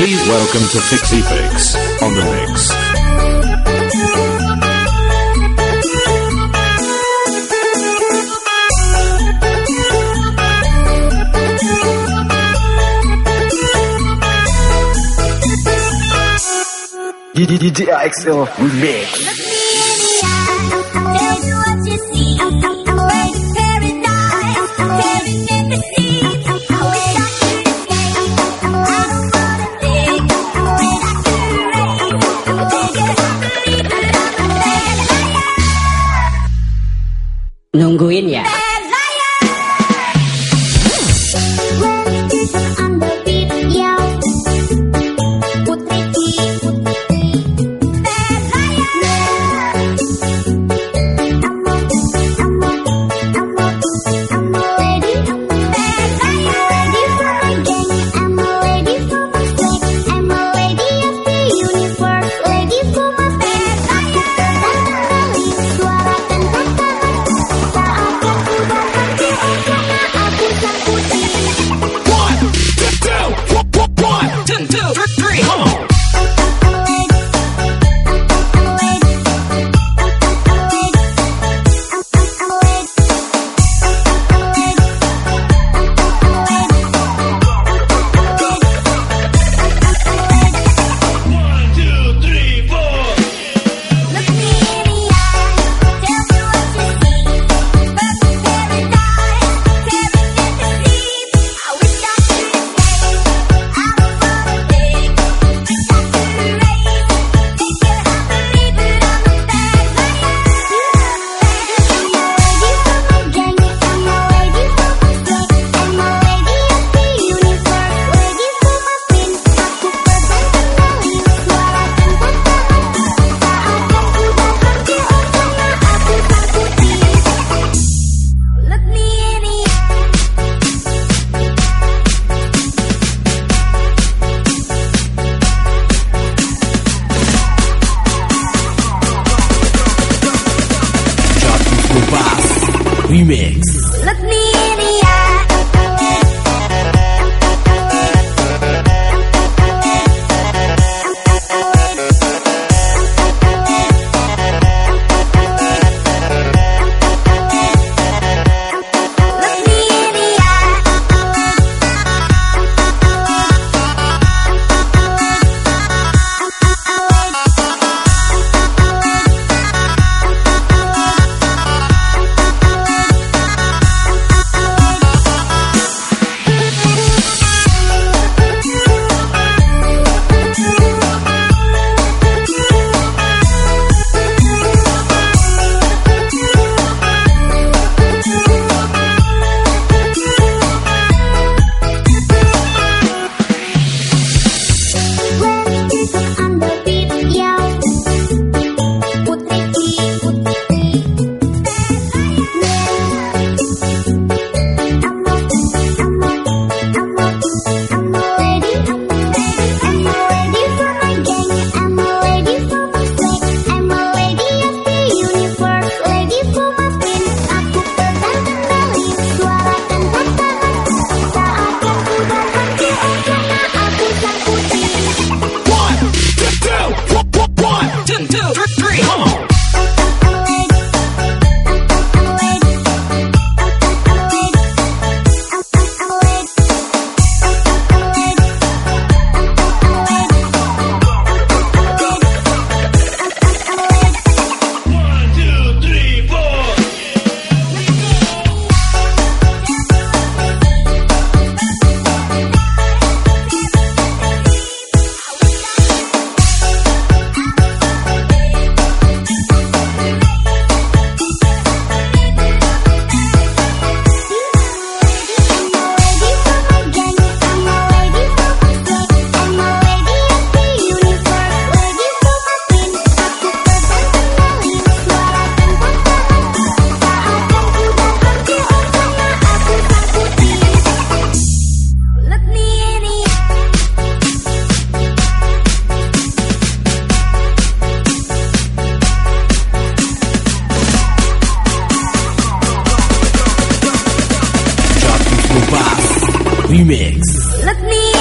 Please welcome to Fixie Fix on the mix. DJ XL Remix. Nungguin ya. Come on. Remix. Let me Remix. Let me